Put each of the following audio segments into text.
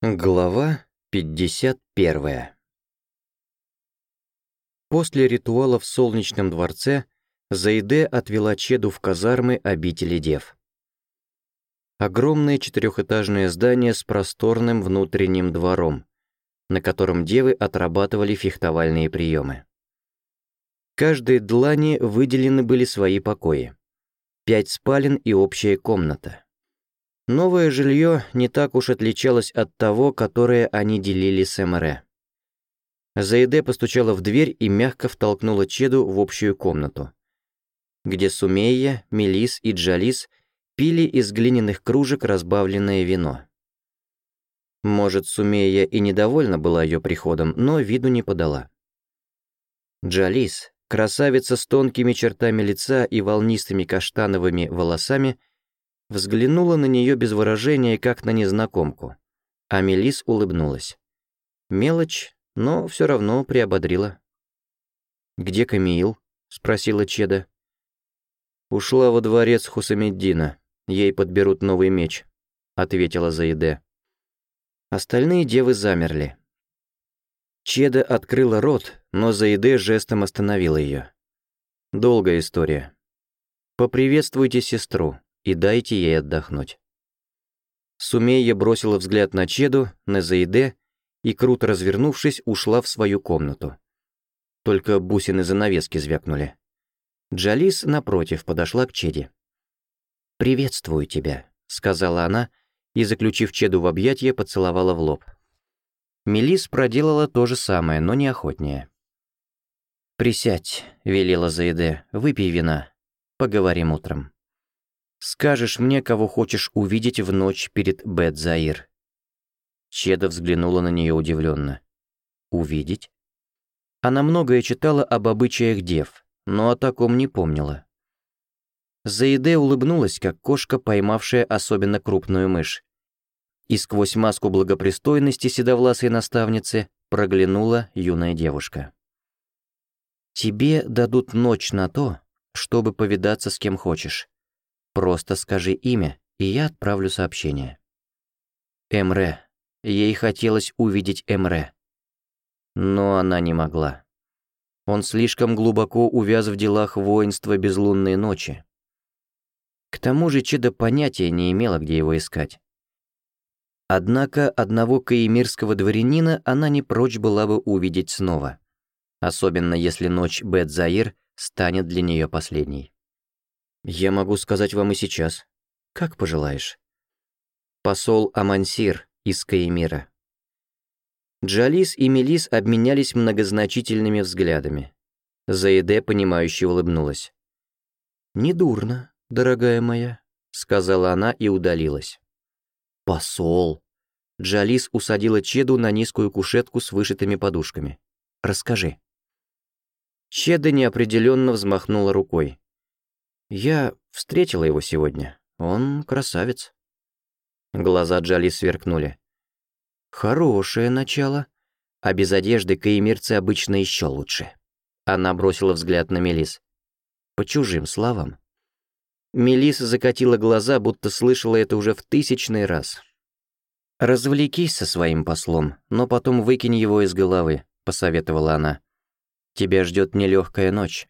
Глава 51 После ритуала в Солнечном дворце Заиде отвела Чеду в казармы обители Дев. Огромное четырехэтажное здание с просторным внутренним двором, на котором девы отрабатывали фехтовальные приемы. Каждой длани выделены были свои покои. Пять спален и общая комната. Новое жилье не так уж отличалось от того, которое они делили с Эмре. Заиде постучала в дверь и мягко втолкнула Чеду в общую комнату, где Сумея, Мелис и Джалис пили из глиняных кружек разбавленное вино. Может, Сумея и недовольна была ее приходом, но виду не подала. Джалис, красавица с тонкими чертами лица и волнистыми каштановыми волосами, взглянула на нее без выражения, как на незнакомку. А Мелис улыбнулась. Мелочь, но все равно приободрила. «Где Камиил?» — спросила Чеда. «Ушла во дворец Хусамеддина. Ей подберут новый меч», — ответила Заиде. Остальные девы замерли. Чеда открыла рот, но Заиде жестом остановила ее. «Долгая история. Поприветствуйте сестру», и дайте ей отдохнуть. Сумея бросила взгляд на Чеду, на Заиде и, круто развернувшись, ушла в свою комнату. Только бусины занавески звякнули. Джалис, напротив, подошла к Чеде. «Приветствую тебя», — сказала она, и, заключив Чеду в объятия, поцеловала в лоб. Мелис проделала то же самое, но неохотнее. «Присядь», — велела Заиде, — «выпей вина. Поговорим утром». Скажешь мне, кого хочешь увидеть в ночь перед Бет-Заир». Чеда взглянула на нее удивленно. «Увидеть?» Она многое читала об обычаях дев, но о таком не помнила. Заиде улыбнулась, как кошка, поймавшая особенно крупную мышь. И сквозь маску благопристойности седовласой наставницы проглянула юная девушка. «Тебе дадут ночь на то, чтобы повидаться с кем хочешь. Просто скажи имя, и я отправлю сообщение. Эмре. Ей хотелось увидеть Эмре. Но она не могла. Он слишком глубоко увяз в делах воинства безлунной ночи. К тому же Чеда понятия не имела, где его искать. Однако одного каимирского дворянина она не прочь была бы увидеть снова, особенно если ночь Бет-Заир станет для нее последней. Я могу сказать вам и сейчас. Как пожелаешь. Посол Амансир из Каемира. Джалис и Мелис обменялись многозначительными взглядами. Заиде, понимающе улыбнулась. «Недурно, дорогая моя», — сказала она и удалилась. «Посол!» Джалис усадила Чеду на низкую кушетку с вышитыми подушками. «Расскажи». Чеда неопределенно взмахнула рукой. Я встретила его сегодня. Он красавец. Глаза Джали сверкнули. Хорошее начало. А без одежды каемирцы обычно еще лучше. Она бросила взгляд на Мелис. По чужим словам. Мелис закатила глаза, будто слышала это уже в тысячный раз. «Развлекись со своим послом, но потом выкинь его из головы», — посоветовала она. «Тебя ждет нелегкая ночь».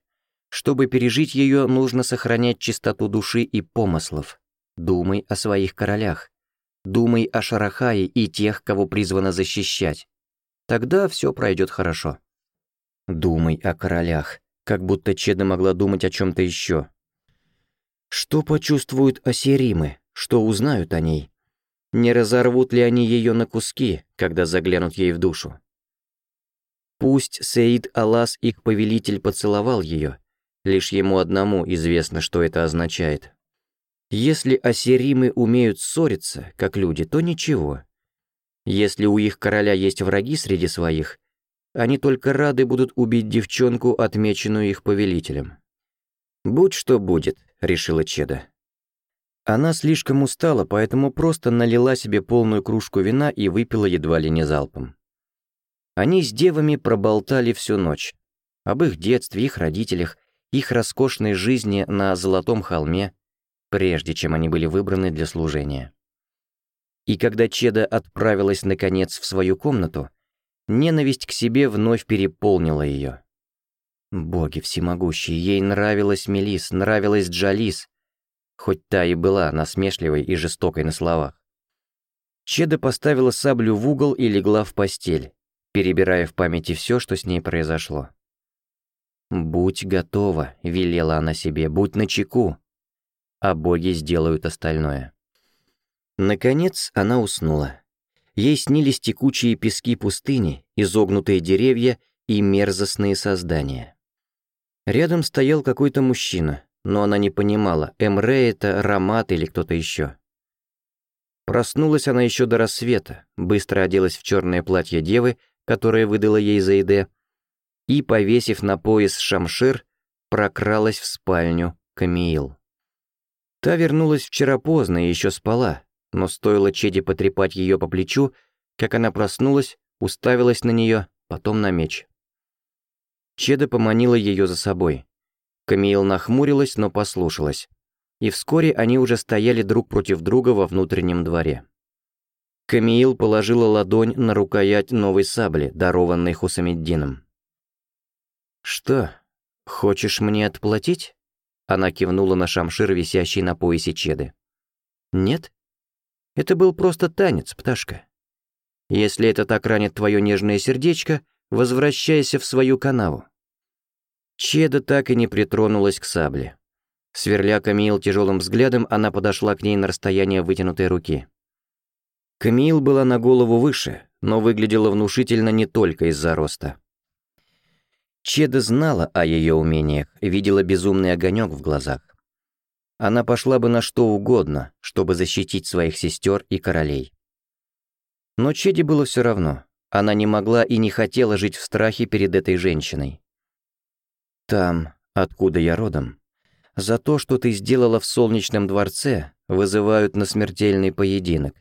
Чтобы пережить ее, нужно сохранять чистоту души и помыслов. Думай о своих королях. Думай о Шарахае и тех, кого призвано защищать. Тогда все пройдет хорошо. Думай о королях, как будто Чеда могла думать о чем-то еще. Что почувствуют Осеримы? Что узнают о ней? Не разорвут ли они ее на куски, когда заглянут ей в душу? Пусть Саид Алас, их повелитель, поцеловал ее, Лишь ему одному известно, что это означает. Если осеримы умеют ссориться, как люди, то ничего. Если у их короля есть враги среди своих, они только рады будут убить девчонку, отмеченную их повелителем. «Будь что будет», — решила Чеда. Она слишком устала, поэтому просто налила себе полную кружку вина и выпила едва ли не залпом. Они с девами проболтали всю ночь. Об их детстве, их родителях, их роскошной жизни на Золотом холме, прежде чем они были выбраны для служения. И когда Чеда отправилась, наконец, в свою комнату, ненависть к себе вновь переполнила ее. Боги всемогущие, ей нравилась Мелис, нравилась Джалис, хоть та и была насмешливой и жестокой на словах. Чеда поставила саблю в угол и легла в постель, перебирая в памяти все, что с ней произошло. «Будь готова», — велела она себе, — «будь начеку». А боги сделают остальное. Наконец она уснула. Ей снились текучие пески пустыни, изогнутые деревья и мерзостные создания. Рядом стоял какой-то мужчина, но она не понимала, Эмре это, Рамат или кто-то еще. Проснулась она еще до рассвета, быстро оделась в черное платье девы, которое выдала ей за Заиде, и, повесив на пояс шамшир, прокралась в спальню Камиил. Та вернулась вчера поздно и еще спала, но стоило Чеди потрепать ее по плечу, как она проснулась, уставилась на нее, потом на меч. Чеда поманила ее за собой. Камиил нахмурилась, но послушалась. И вскоре они уже стояли друг против друга во внутреннем дворе. Камиил положила ладонь на рукоять новой сабли, дарованной Хусамиддином. «Что, хочешь мне отплатить?» Она кивнула на шамшир, висящий на поясе Чеды. «Нет? Это был просто танец, пташка. Если это так ранит твое нежное сердечко, возвращайся в свою канаву». Чеда так и не притронулась к сабле. Сверля Камил тяжелым взглядом, она подошла к ней на расстояние вытянутой руки. Камил была на голову выше, но выглядела внушительно не только из-за роста. Чеда знала о ее умениях, видела безумный огонек в глазах. Она пошла бы на что угодно, чтобы защитить своих сестер и королей. Но Чеде было все равно. Она не могла и не хотела жить в страхе перед этой женщиной. «Там, откуда я родом, за то, что ты сделала в Солнечном дворце, вызывают на смертельный поединок».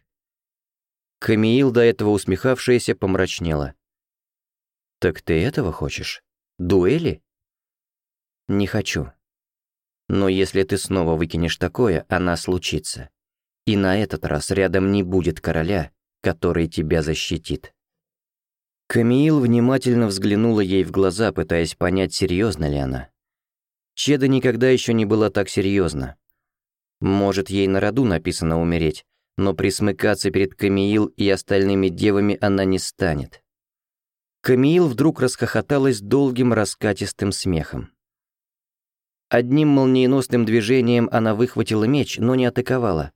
Камиил, до этого усмехавшаяся, помрачнела. «Так ты этого хочешь?» Дуэли? Не хочу. Но если ты снова выкинешь такое, она случится. И на этот раз рядом не будет короля, который тебя защитит. Камиил внимательно взглянула ей в глаза, пытаясь понять, серьезно ли она. Чеда никогда еще не была так серьезна. Может, ей на роду написано умереть, но присмыкаться перед Камиил и остальными девами она не станет. Камиил вдруг расхохоталась долгим раскатистым смехом. Одним молниеносным движением она выхватила меч, но не атаковала.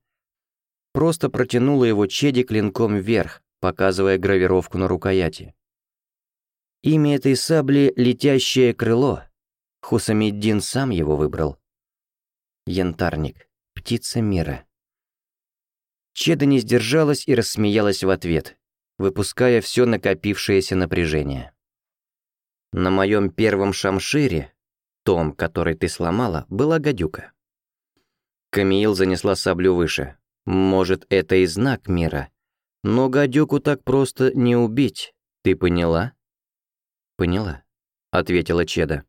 Просто протянула его Чеди клинком вверх, показывая гравировку на рукояти. Имя этой сабли — «Летящее крыло». Хусамиддин сам его выбрал. Янтарник. Птица мира. Чеда не сдержалась и рассмеялась в ответ — выпуская все накопившееся напряжение. На моем первом шамшире, том, который ты сломала, была гадюка. Камиил занесла саблю выше. Может, это и знак мира. Но гадюку так просто не убить, ты поняла? Поняла, ответила Чеда.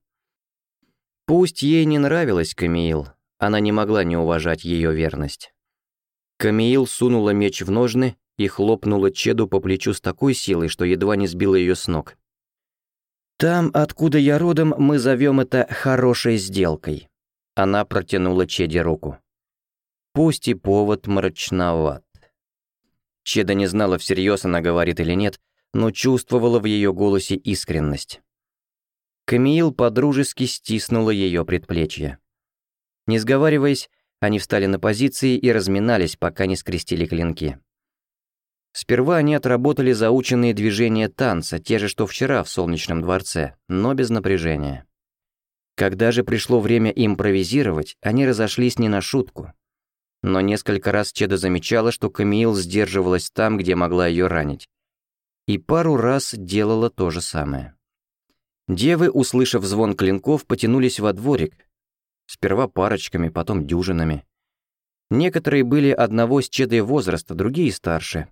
Пусть ей не нравилась Камиил, она не могла не уважать ее верность. Камиил сунула меч в ножны и хлопнула Чеду по плечу с такой силой, что едва не сбила ее с ног. «Там, откуда я родом, мы зовем это «хорошей сделкой». Она протянула Чеде руку. Пусть и повод мрачноват. Чеда не знала, всерьез она говорит или нет, но чувствовала в ее голосе искренность. Камиил подружески стиснула ее предплечье. Не сговариваясь, они встали на позиции и разминались, пока не скрестили клинки. Сперва они отработали заученные движения танца, те же, что вчера в Солнечном дворце, но без напряжения. Когда же пришло время импровизировать, они разошлись не на шутку. Но несколько раз Чеда замечала, что Камиил сдерживалась там, где могла ее ранить. И пару раз делала то же самое. Девы, услышав звон клинков, потянулись во дворик. Сперва парочками, потом дюжинами. Некоторые были одного с Чедой возраста, другие старше,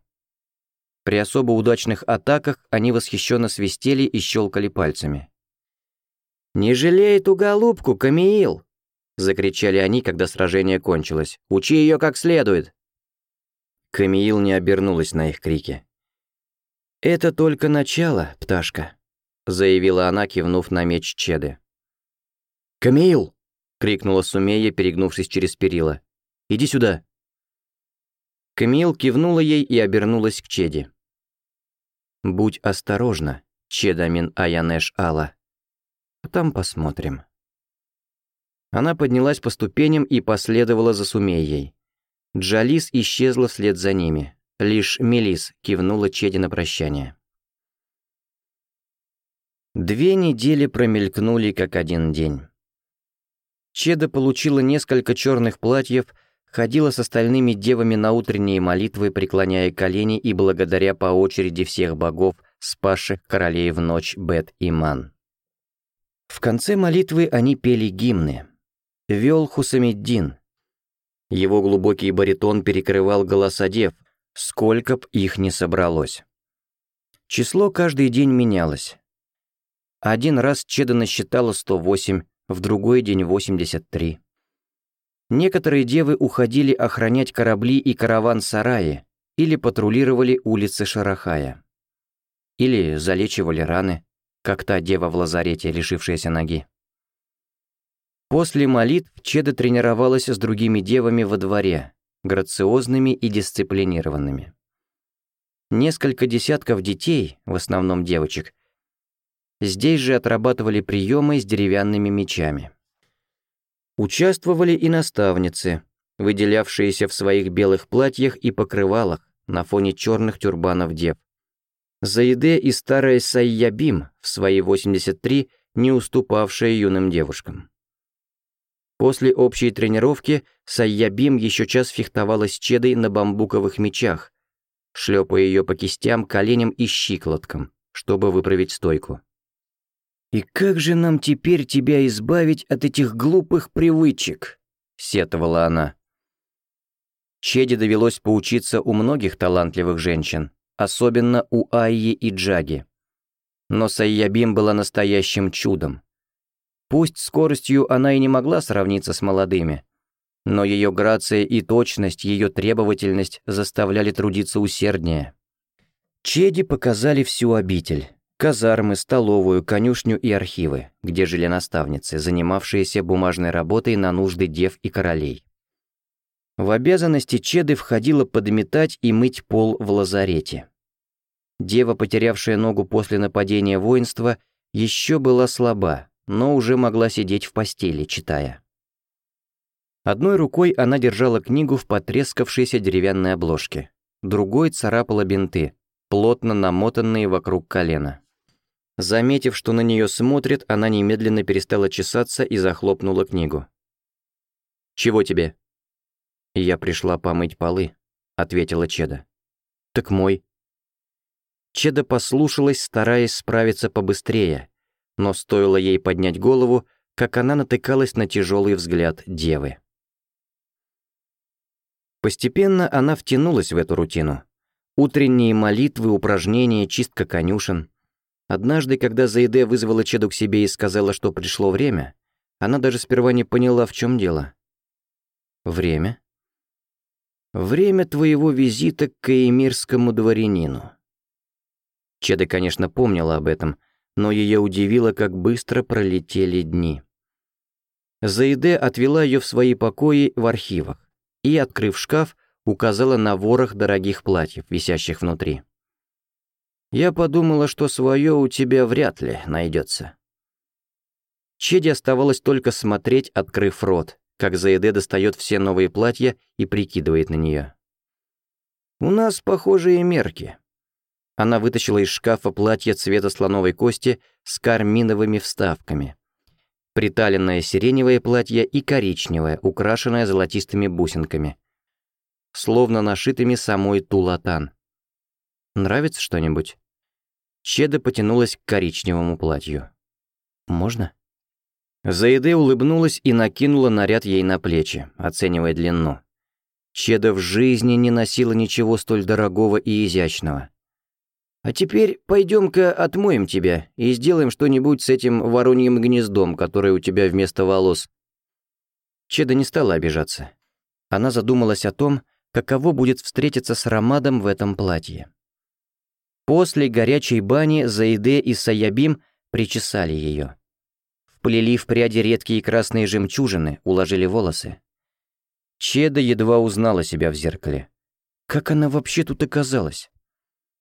при особо удачных атаках они восхищенно свистели и щелкали пальцами. «Не жалеет уголубку, Камиил!» — закричали они, когда сражение кончилось. «Учи ее как следует!» Камиил не обернулась на их крики. «Это только начало, пташка», — заявила она, кивнув на меч Чеды. «Камиил!» — крикнула Сумея, перегнувшись через перила. «Иди сюда!» Камиил кивнула ей и обернулась к Чеде. Будь осторожна, Чедамин Аянеш Алла. Там посмотрим. Она поднялась по ступеням и последовала за Сумеей. Джалис исчезла вслед за ними. Лишь Мелис кивнула Чеди на прощание. Две недели промелькнули как один день. Чеда получила несколько черных платьев ходила с остальными девами на утренние молитвы, преклоняя колени и благодаря по очереди всех богов, спасших королей в ночь Бет-Иман. В конце молитвы они пели гимны. Вел Хусамиддин. Его глубокий баритон перекрывал голоса дев, сколько б их ни собралось. Число каждый день менялось. Один раз Чеда насчитала 108, в другой день 83. Некоторые девы уходили охранять корабли и караван-сараи или патрулировали улицы Шарахая. Или залечивали раны, как та дева в лазарете, лишившаяся ноги. После молитв Чеда тренировалась с другими девами во дворе, грациозными и дисциплинированными. Несколько десятков детей, в основном девочек, здесь же отрабатывали приемы с деревянными мечами. Участвовали и наставницы, выделявшиеся в своих белых платьях и покрывалах на фоне черных тюрбанов дев. Заиде и старая Сайябим в свои 83, не уступавшая юным девушкам. После общей тренировки Сайябим еще час фехтовала с Чедой на бамбуковых мечах, шлепая ее по кистям, коленям и щиколоткам, чтобы выправить стойку. «И как же нам теперь тебя избавить от этих глупых привычек?» — сетовала она. Чеде довелось поучиться у многих талантливых женщин, особенно у Айи и Джаги. Но Сайябим была настоящим чудом. Пусть скоростью она и не могла сравниться с молодыми, но ее грация и точность, ее требовательность заставляли трудиться усерднее. Чеди показали всю обитель казармы, столовую, конюшню и архивы, где жили наставницы, занимавшиеся бумажной работой на нужды дев и королей. В обязанности Чеды входило подметать и мыть пол в лазарете. Дева, потерявшая ногу после нападения воинства, еще была слаба, но уже могла сидеть в постели, читая. Одной рукой она держала книгу в потрескавшейся деревянной обложке, другой царапала бинты, плотно намотанные вокруг колена. Заметив, что на нее смотрит, она немедленно перестала чесаться и захлопнула книгу. «Чего тебе?» «Я пришла помыть полы», — ответила Чеда. «Так мой». Чеда послушалась, стараясь справиться побыстрее, но стоило ей поднять голову, как она натыкалась на тяжелый взгляд девы. Постепенно она втянулась в эту рутину. Утренние молитвы, упражнения, чистка конюшен — Однажды, когда Заиде вызвала Чеду к себе и сказала, что пришло время, она даже сперва не поняла, в чем дело. Время? Время твоего визита к каемирскому дворянину. Чеда, конечно, помнила об этом, но ее удивило, как быстро пролетели дни. Заиде отвела ее в свои покои в архивах и, открыв шкаф, указала на ворох дорогих платьев, висящих внутри. Я подумала, что свое у тебя вряд ли найдется. Чеди оставалось только смотреть, открыв рот, как Заеде достает все новые платья и прикидывает на нее. «У нас похожие мерки». Она вытащила из шкафа платье цвета слоновой кости с карминовыми вставками. Приталенное сиреневое платье и коричневое, украшенное золотистыми бусинками. Словно нашитыми самой тулатан. Нравится что-нибудь?» Чеда потянулась к коричневому платью. «Можно?» Заиде улыбнулась и накинула наряд ей на плечи, оценивая длину. Чеда в жизни не носила ничего столь дорогого и изящного. «А теперь пойдем-ка отмоем тебя и сделаем что-нибудь с этим вороньим гнездом, которое у тебя вместо волос». Чеда не стала обижаться. Она задумалась о том, каково будет встретиться с Ромадом в этом платье. После горячей бани Заиде и Саябим причесали ее. Вплели в пряди редкие красные жемчужины, уложили волосы. Чеда едва узнала себя в зеркале. Как она вообще тут оказалась?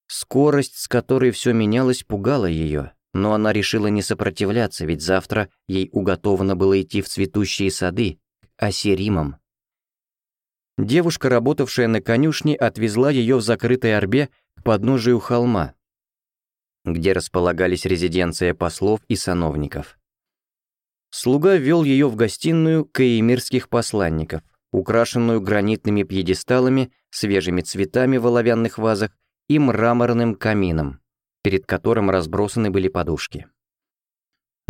Скорость, с которой все менялось, пугала ее, но она решила не сопротивляться, ведь завтра ей уготовано было идти в цветущие сады, к Асиримам. Девушка, работавшая на конюшне, отвезла ее в закрытой орбе к подножию холма, где располагались резиденция послов и сановников. Слуга вел ее в гостиную каимирских посланников, украшенную гранитными пьедесталами, свежими цветами в оловянных вазах и мраморным камином, перед которым разбросаны были подушки.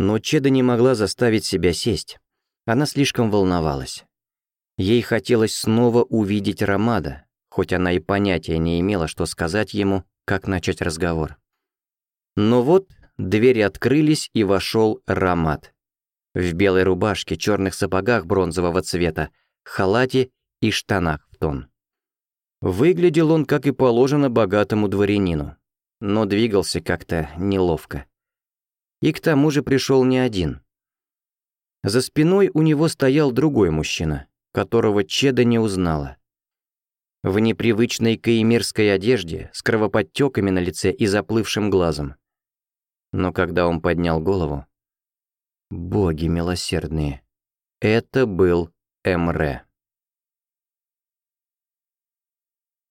Но Чеда не могла заставить себя сесть. Она слишком волновалась. Ей хотелось снова увидеть Ромада, хоть она и понятия не имела, что сказать ему, как начать разговор. Но вот двери открылись, и вошел Ромад. В белой рубашке, черных сапогах бронзового цвета, халате и штанах в тон. Выглядел он, как и положено, богатому дворянину, но двигался как-то неловко. И к тому же пришел не один. За спиной у него стоял другой мужчина, которого Чеда не узнала. В непривычной каимирской одежде, с кровоподтёками на лице и заплывшим глазом. Но когда он поднял голову... Боги милосердные. Это был Эмре.